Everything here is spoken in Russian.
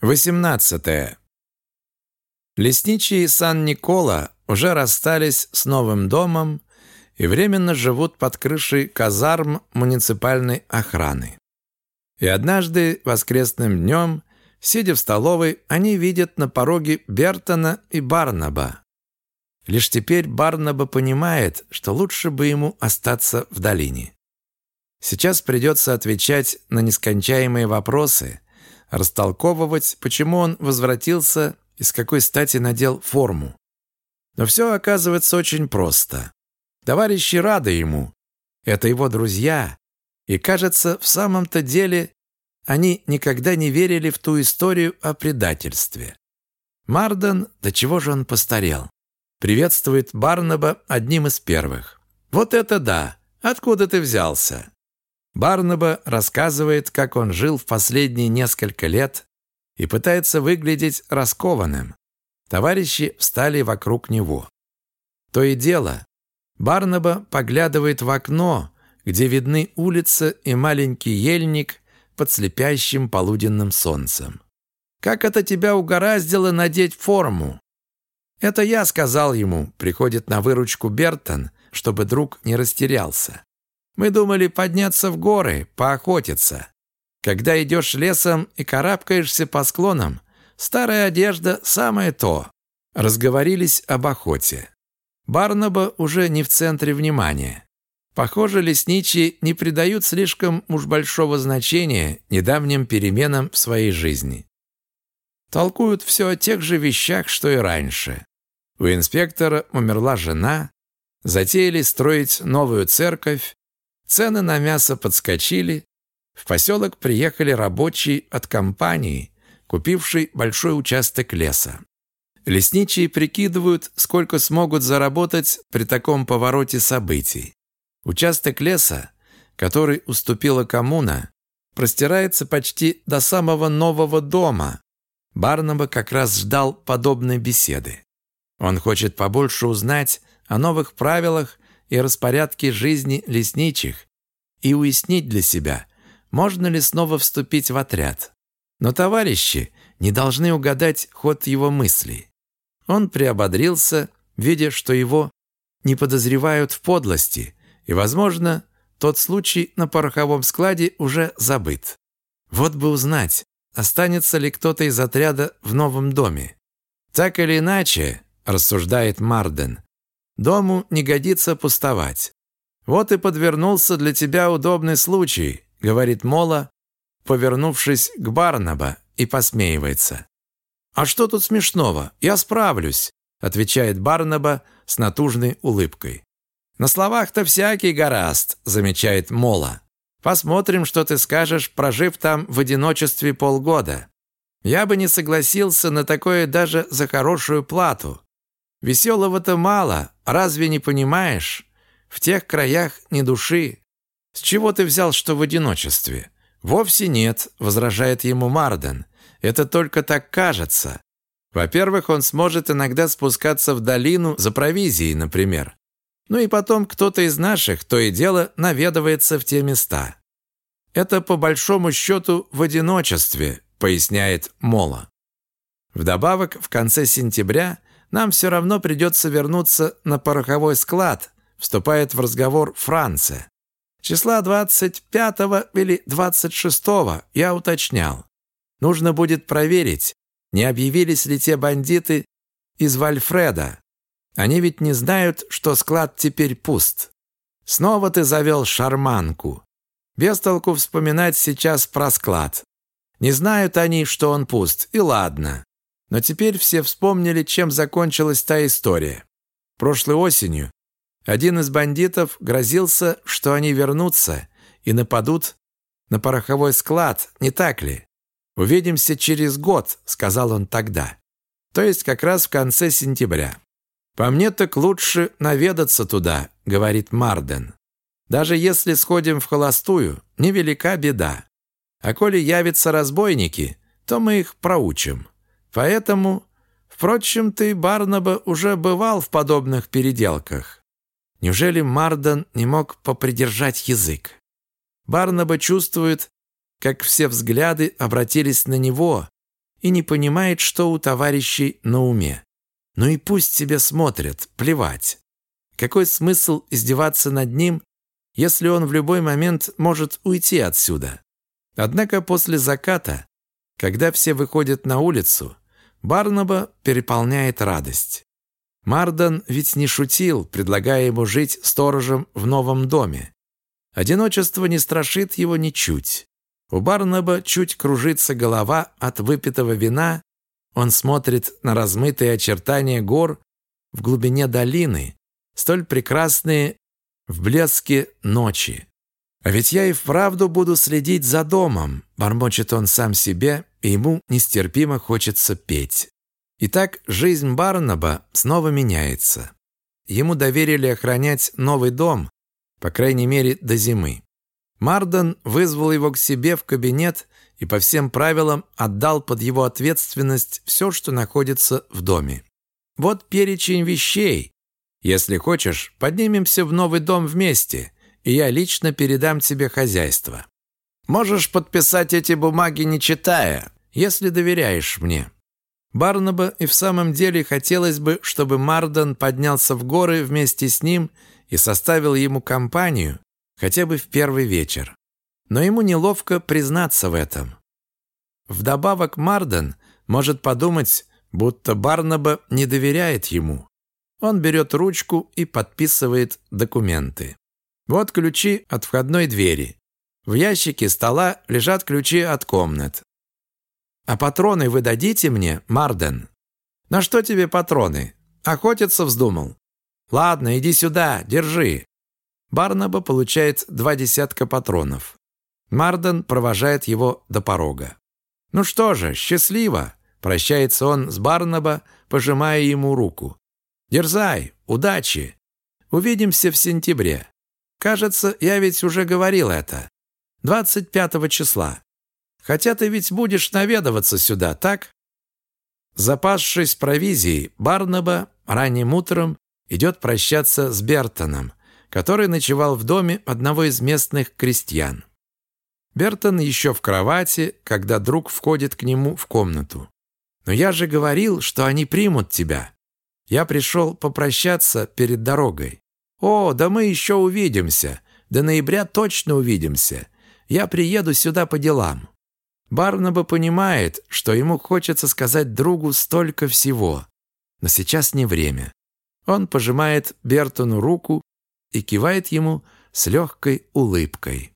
18. Лесничие Сан-Никола уже расстались с новым домом и временно живут под крышей казарм муниципальной охраны. И однажды воскресным днем, сидя в столовой, они видят на пороге Бертона и Барнаба. Лишь теперь Барнаба понимает, что лучше бы ему остаться в долине. Сейчас придется отвечать на нескончаемые вопросы – растолковывать, почему он возвратился и с какой стати надел форму. Но все оказывается очень просто. Товарищи рады ему. Это его друзья. И, кажется, в самом-то деле они никогда не верили в ту историю о предательстве. Марден, до чего же он постарел? Приветствует Барнаба одним из первых. «Вот это да! Откуда ты взялся?» Барнаба рассказывает, как он жил в последние несколько лет и пытается выглядеть раскованным. Товарищи встали вокруг него. То и дело, Барнаба поглядывает в окно, где видны улица и маленький ельник под слепящим полуденным солнцем. «Как это тебя угораздило надеть форму?» «Это я сказал ему», приходит на выручку Бертон, чтобы друг не растерялся. Мы думали подняться в горы, поохотиться. Когда идешь лесом и карабкаешься по склонам, старая одежда – самое то. Разговорились об охоте. Барнаба уже не в центре внимания. Похоже, лесничие не придают слишком уж большого значения недавним переменам в своей жизни. Толкуют все о тех же вещах, что и раньше. У инспектора умерла жена, затеяли строить новую церковь, Цены на мясо подскочили. В поселок приехали рабочие от компании, купившей большой участок леса. Лесничие прикидывают, сколько смогут заработать при таком повороте событий. Участок леса, который уступила коммуна, простирается почти до самого нового дома. Барнаба как раз ждал подобной беседы. Он хочет побольше узнать о новых правилах и распорядке жизни лесничих и уяснить для себя, можно ли снова вступить в отряд. Но товарищи не должны угадать ход его мыслей. Он приободрился, видя, что его не подозревают в подлости, и, возможно, тот случай на пороховом складе уже забыт. Вот бы узнать, останется ли кто-то из отряда в новом доме. Так или иначе, рассуждает Марден, Дому не годится пустовать. Вот и подвернулся для тебя удобный случай, говорит Мола, повернувшись к Барнаба и посмеивается. А что тут смешного? Я справлюсь, отвечает Барнаба с натужной улыбкой. На словах-то всякий гораст, замечает Мола. Посмотрим, что ты скажешь, прожив там в одиночестве полгода. Я бы не согласился на такое даже за хорошую плату. Веселого-то мало, разве не понимаешь? В тех краях ни души. С чего ты взял, что в одиночестве? Вовсе нет, возражает ему Марден. Это только так кажется. Во-первых, он сможет иногда спускаться в долину за провизией, например. Ну и потом кто-то из наших то и дело наведывается в те места. Это по большому счету в одиночестве, поясняет Мола. Вдобавок, в конце сентября нам все равно придется вернуться на пороховой склад, вступает в разговор Франция. Числа 25 или 26 я уточнял. Нужно будет проверить, не объявились ли те бандиты из Вальфреда. Они ведь не знают, что склад теперь пуст. Снова ты завел шарманку. Без толку вспоминать сейчас про склад. Не знают они, что он пуст, и ладно. Но теперь все вспомнили, чем закончилась та история. Прошлой осенью один из бандитов грозился, что они вернутся и нападут на пороховой склад, не так ли? «Увидимся через год», — сказал он тогда. То есть как раз в конце сентября. «По мне так лучше наведаться туда», — говорит Марден. «Даже если сходим в холостую, невелика беда. А коли явятся разбойники, то мы их проучим». Поэтому, впрочем, ты, Барнаба, уже бывал в подобных переделках. Неужели Марден не мог попридержать язык? Барнаба чувствует, как все взгляды обратились на него, и не понимает, что у товарищей на уме. Ну и пусть себе смотрят, плевать. Какой смысл издеваться над ним, если он в любой момент может уйти отсюда? Однако после заката, когда все выходят на улицу, Барнаба переполняет радость. Марден ведь не шутил, предлагая ему жить сторожем в новом доме. Одиночество не страшит его ничуть. У Барнаба чуть кружится голова от выпитого вина, он смотрит на размытые очертания гор в глубине долины, столь прекрасные в блеске ночи. «А ведь я и вправду буду следить за домом», бормочет он сам себе, и ему нестерпимо хочется петь. Итак, жизнь Барнаба снова меняется. Ему доверили охранять новый дом, по крайней мере, до зимы. Марден вызвал его к себе в кабинет и по всем правилам отдал под его ответственность все, что находится в доме. Вот перечень вещей. Если хочешь, поднимемся в новый дом вместе, и я лично передам тебе хозяйство. Можешь подписать эти бумаги, не читая, если доверяешь мне. Барнаба и в самом деле хотелось бы, чтобы Марден поднялся в горы вместе с ним и составил ему компанию хотя бы в первый вечер. Но ему неловко признаться в этом. Вдобавок Марден может подумать, будто Барнаба не доверяет ему. Он берет ручку и подписывает документы. Вот ключи от входной двери. В ящике стола лежат ключи от комнат. «А патроны вы дадите мне, Марден?» «На что тебе патроны? Охотиться вздумал?» «Ладно, иди сюда, держи». Барнаба получает два десятка патронов. Марден провожает его до порога. «Ну что же, счастливо!» Прощается он с Барнаба, пожимая ему руку. «Дерзай! Удачи! Увидимся в сентябре. Кажется, я ведь уже говорил это. 25 числа. Хотя ты ведь будешь наведываться сюда, так? Запасшись провизией, Барнаба ранним утром идет прощаться с Бертоном, который ночевал в доме одного из местных крестьян. Бертон еще в кровати, когда друг входит к нему в комнату. «Но я же говорил, что они примут тебя. Я пришел попрощаться перед дорогой. О, да мы еще увидимся. До ноября точно увидимся. Я приеду сюда по делам. Барнаба понимает, что ему хочется сказать другу столько всего, но сейчас не время. Он пожимает Бертону руку и кивает ему с легкой улыбкой.